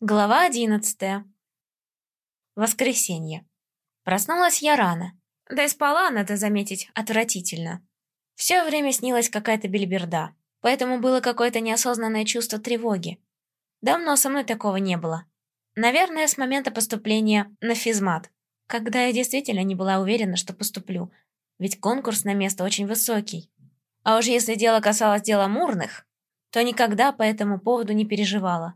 Глава одиннадцатая. Воскресенье. Проснулась я рано. Да и спала, надо заметить, отвратительно. Все время снилась какая-то бельберда, поэтому было какое-то неосознанное чувство тревоги. Давно со мной такого не было. Наверное, с момента поступления на физмат, когда я действительно не была уверена, что поступлю, ведь конкурс на место очень высокий. А уж если дело касалось дела мурных, то никогда по этому поводу не переживала.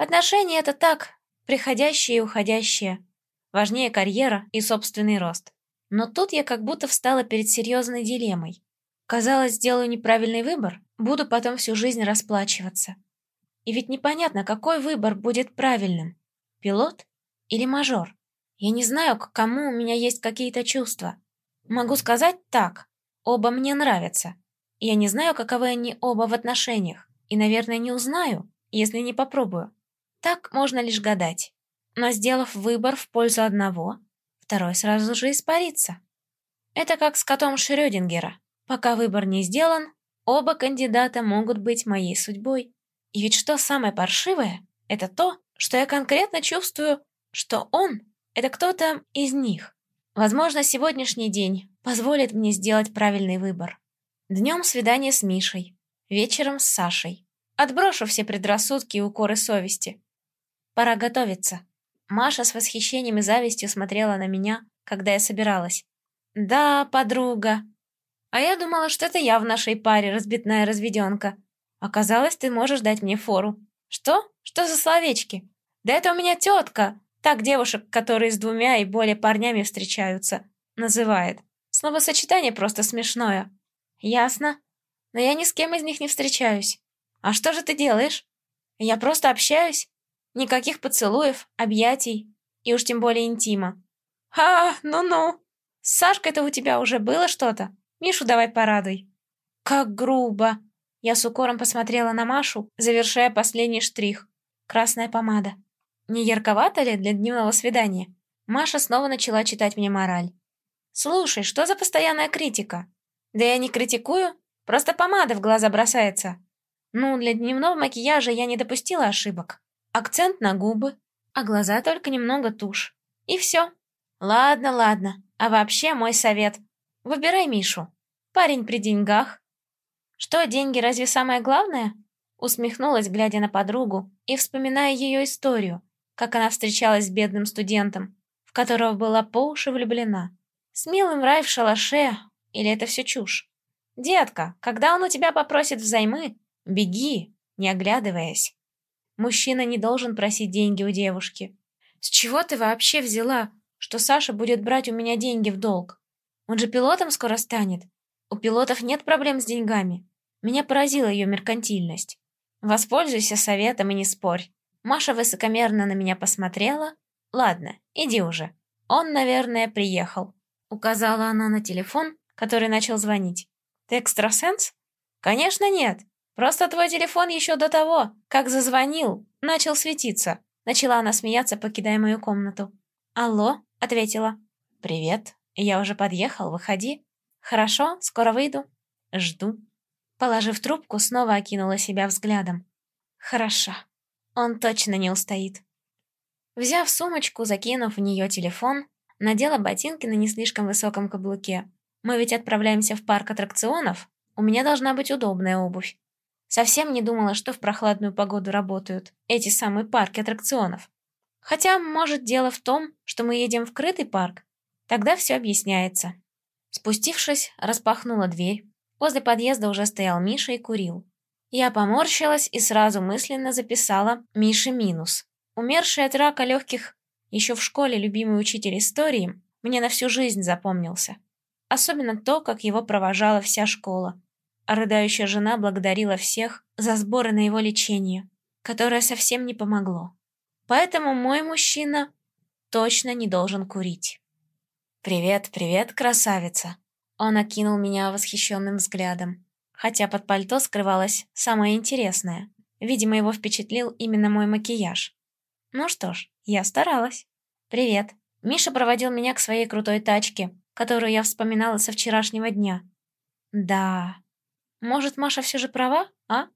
Отношения — это так, приходящие и уходящие. Важнее карьера и собственный рост. Но тут я как будто встала перед серьезной дилеммой. Казалось, сделаю неправильный выбор, буду потом всю жизнь расплачиваться. И ведь непонятно, какой выбор будет правильным. Пилот или мажор? Я не знаю, к кому у меня есть какие-то чувства. Могу сказать так, оба мне нравятся. Я не знаю, каковы они оба в отношениях, и, наверное, не узнаю, если не попробую. Так можно лишь гадать. Но сделав выбор в пользу одного, второй сразу же испарится. Это как с котом Шрёдингера. Пока выбор не сделан, оба кандидата могут быть моей судьбой. И ведь что самое паршивое, это то, что я конкретно чувствую, что он — это кто-то из них. Возможно, сегодняшний день позволит мне сделать правильный выбор. Днем свидание с Мишей, вечером с Сашей. Отброшу все предрассудки и укоры совести. Пора готовиться. Маша с восхищением и завистью смотрела на меня, когда я собиралась. «Да, подруга. А я думала, что это я в нашей паре разбитная разведенка. Оказалось, ты можешь дать мне фору. Что? Что за словечки? Да это у меня тетка, так девушек, которые с двумя и более парнями встречаются, называет. Словосочетание просто смешное. Ясно. Но я ни с кем из них не встречаюсь. А что же ты делаешь? Я просто общаюсь. Никаких поцелуев, объятий и уж тем более интима. «А, ну-ну! С Сашкой-то у тебя уже было что-то? Мишу давай порадуй». «Как грубо!» Я с укором посмотрела на Машу, завершая последний штрих. Красная помада. Не ярковато ли для дневного свидания? Маша снова начала читать мне мораль. «Слушай, что за постоянная критика?» «Да я не критикую, просто помада в глаза бросается». «Ну, для дневного макияжа я не допустила ошибок». Акцент на губы, а глаза только немного тушь. И все. Ладно, ладно. А вообще мой совет. Выбирай Мишу. Парень при деньгах. Что, деньги разве самое главное? Усмехнулась, глядя на подругу и вспоминая ее историю, как она встречалась с бедным студентом, в которого была по уши влюблена. Смелым рай в шалаше, или это все чушь? Детка, когда он у тебя попросит взаймы, беги, не оглядываясь. Мужчина не должен просить деньги у девушки. С чего ты вообще взяла, что Саша будет брать у меня деньги в долг? Он же пилотом скоро станет. У пилотов нет проблем с деньгами. Меня поразила ее меркантильность. Воспользуйся советом и не спорь. Маша высокомерно на меня посмотрела. Ладно, иди уже. Он, наверное, приехал. Указала она на телефон, который начал звонить. Ты экстрасенс? Конечно, нет. Просто твой телефон еще до того, как зазвонил, начал светиться. Начала она смеяться, покидая мою комнату. «Алло», — ответила. «Привет. Я уже подъехал, выходи». «Хорошо, скоро выйду». «Жду». Положив трубку, снова окинула себя взглядом. «Хорошо. Он точно не устоит». Взяв сумочку, закинув в нее телефон, надела ботинки на не слишком высоком каблуке. Мы ведь отправляемся в парк аттракционов. У меня должна быть удобная обувь. Совсем не думала, что в прохладную погоду работают эти самые парки аттракционов. Хотя, может, дело в том, что мы едем в крытый парк. Тогда все объясняется. Спустившись, распахнула дверь. Возле подъезда уже стоял Миша и курил. Я поморщилась и сразу мысленно записала Мише минус. Умерший от рака легких еще в школе любимый учитель истории мне на всю жизнь запомнился. Особенно то, как его провожала вся школа а рыдающая жена благодарила всех за сборы на его лечение, которое совсем не помогло. Поэтому мой мужчина точно не должен курить. «Привет, привет, красавица!» Он окинул меня восхищенным взглядом, хотя под пальто скрывалось самое интересное. Видимо, его впечатлил именно мой макияж. Ну что ж, я старалась. «Привет!» Миша проводил меня к своей крутой тачке, которую я вспоминала со вчерашнего дня. Да, может, Маша все же права, а?